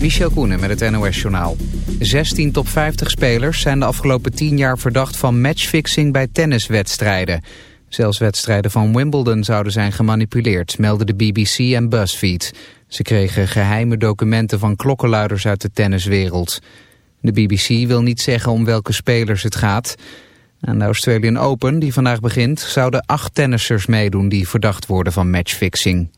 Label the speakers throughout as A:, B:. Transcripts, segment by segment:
A: Michel Koenen met het NOS-journaal. 16 top 50 spelers zijn de afgelopen 10 jaar verdacht van matchfixing bij tenniswedstrijden. Zelfs wedstrijden van Wimbledon zouden zijn gemanipuleerd, melden de BBC en BuzzFeed. Ze kregen geheime documenten van klokkenluiders uit de tenniswereld. De BBC wil niet zeggen om welke spelers het gaat. Aan de Australian Open, die vandaag begint, zouden acht tennissers meedoen die verdacht worden van matchfixing.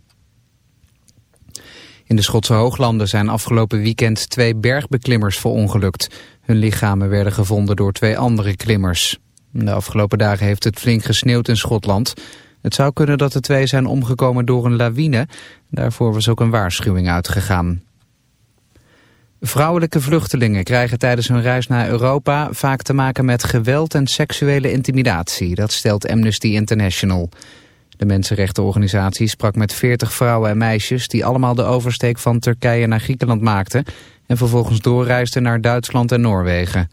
A: In de Schotse Hooglanden zijn afgelopen weekend twee bergbeklimmers verongelukt. Hun lichamen werden gevonden door twee andere klimmers. De afgelopen dagen heeft het flink gesneeuwd in Schotland. Het zou kunnen dat de twee zijn omgekomen door een lawine. Daarvoor was ook een waarschuwing uitgegaan. Vrouwelijke vluchtelingen krijgen tijdens hun reis naar Europa vaak te maken met geweld en seksuele intimidatie. Dat stelt Amnesty International. De mensenrechtenorganisatie sprak met 40 vrouwen en meisjes die allemaal de oversteek van Turkije naar Griekenland maakten en vervolgens doorreisden naar Duitsland en Noorwegen.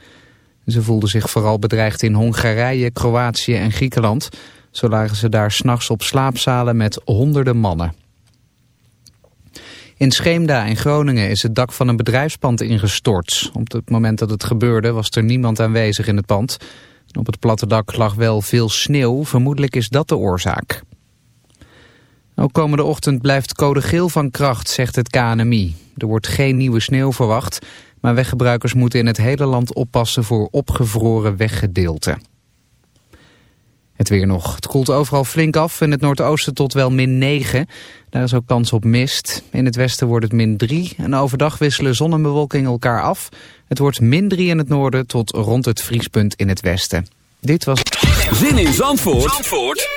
A: Ze voelden zich vooral bedreigd in Hongarije, Kroatië en Griekenland. Zo lagen ze daar s'nachts op slaapzalen met honderden mannen. In Scheemda in Groningen is het dak van een bedrijfspand ingestort. Op het moment dat het gebeurde was er niemand aanwezig in het pand. Op het platte dak lag wel veel sneeuw, vermoedelijk is dat de oorzaak. Ook komende ochtend blijft code geel van kracht, zegt het KNMI. Er wordt geen nieuwe sneeuw verwacht, maar weggebruikers moeten in het hele land oppassen voor opgevroren weggedeelten. Het weer nog. Het koelt overal flink af. In het noordoosten tot wel min 9. Daar is ook kans op mist. In het westen wordt het min 3. En overdag wisselen zon en bewolking elkaar af. Het wordt min 3 in het noorden tot rond het vriespunt in het westen. Dit was...
B: Zin in Zandvoort, Zandvoort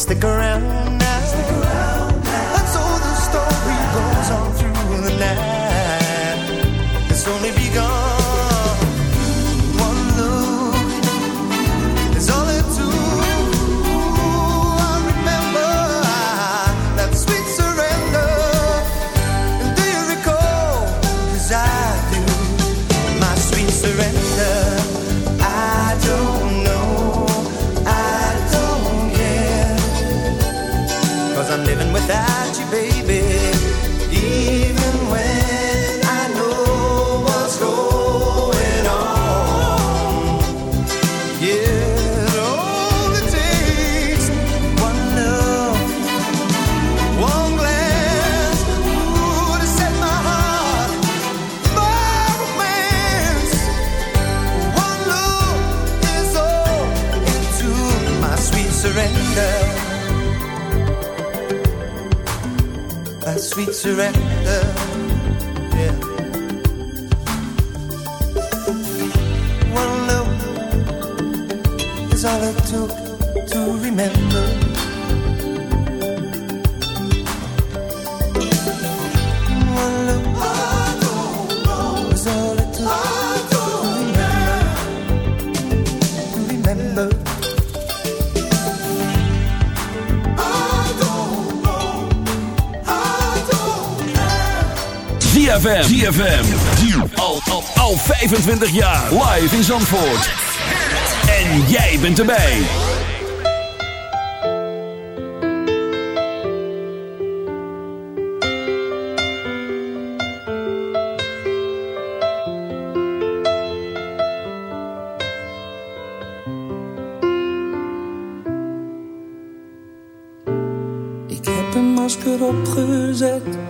C: Stick around. surrender
B: ZFM. ZFM. Al, al, al 25 jaar. Live in Zandvoort. En jij bent erbij.
D: Ik heb een masker opgezet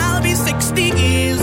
E: be 60 years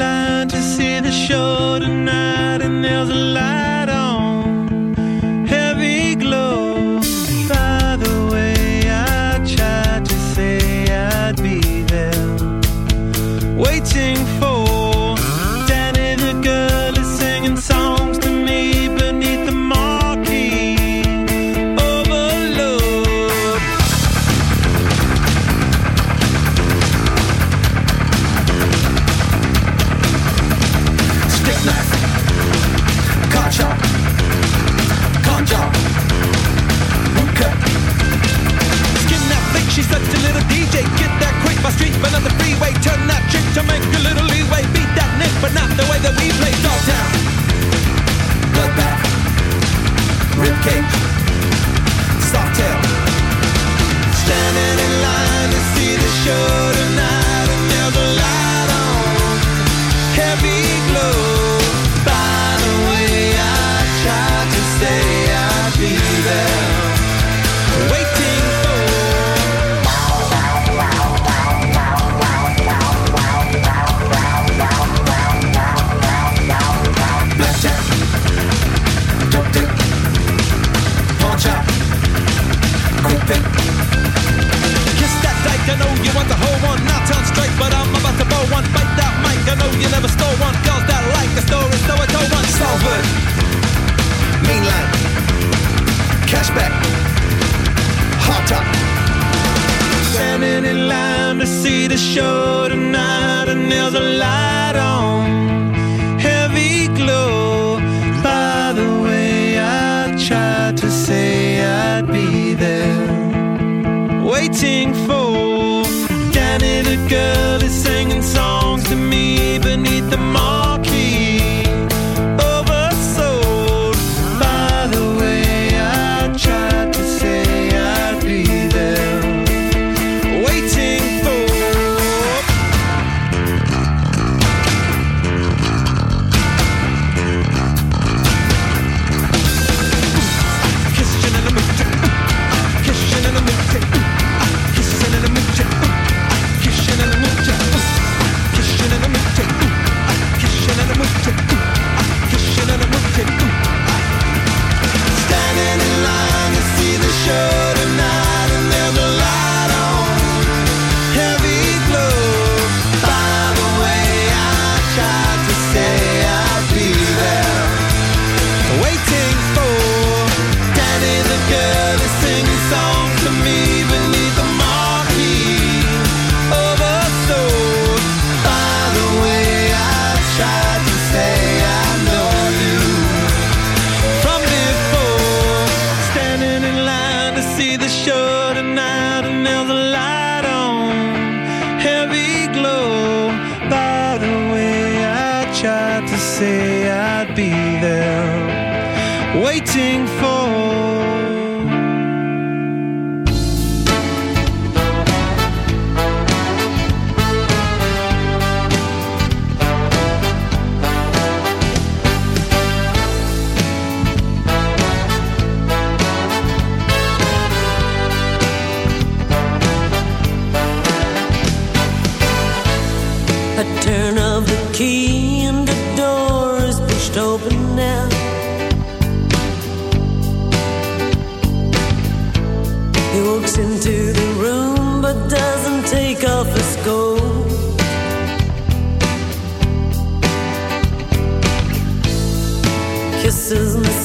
C: Line to see the show tonight, and there's a light
F: down. Bloodbath. Ribcage. know you want the whole one. not turn straight, but I'm about to blow one. Bite that mic, I know you never stole one. Girls that like a story, so I told one. Salford, mainline, cashback, hot top. Standing in line to see the show tonight, and there's a light on, heavy glow. By the way, I tried to say I'd be there, waiting for.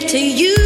G: To you.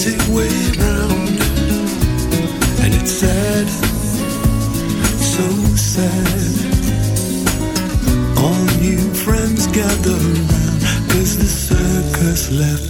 H: easy way round. And it's sad, so sad. All new friends gather around, cause the circus left.